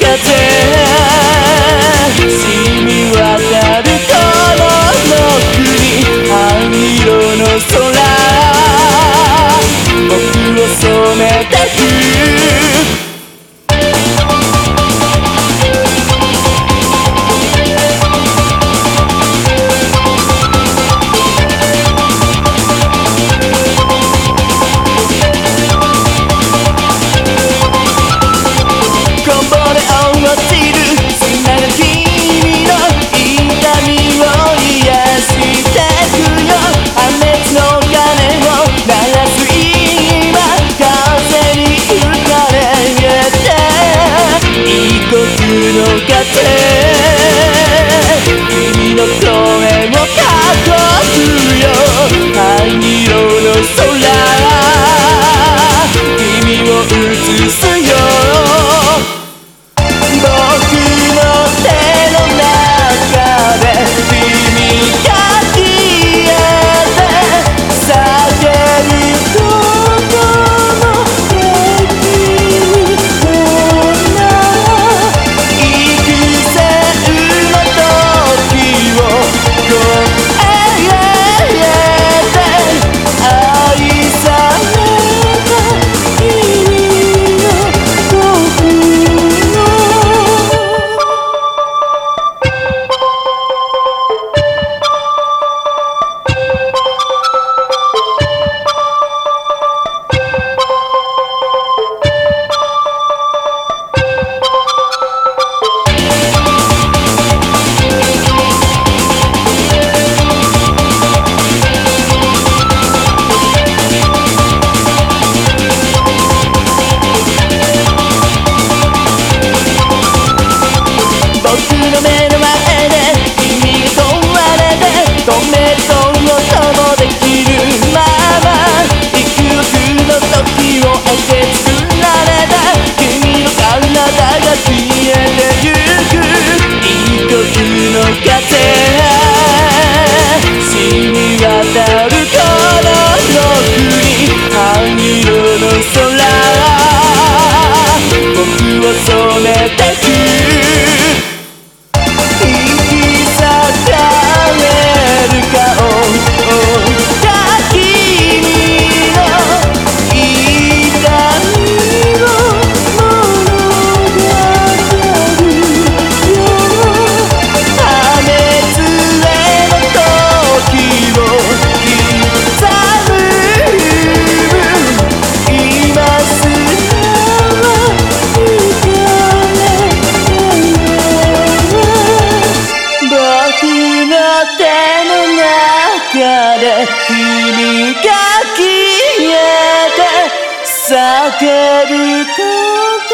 風染み渡るこの国灰色の空がて君が消えて叫ぶ声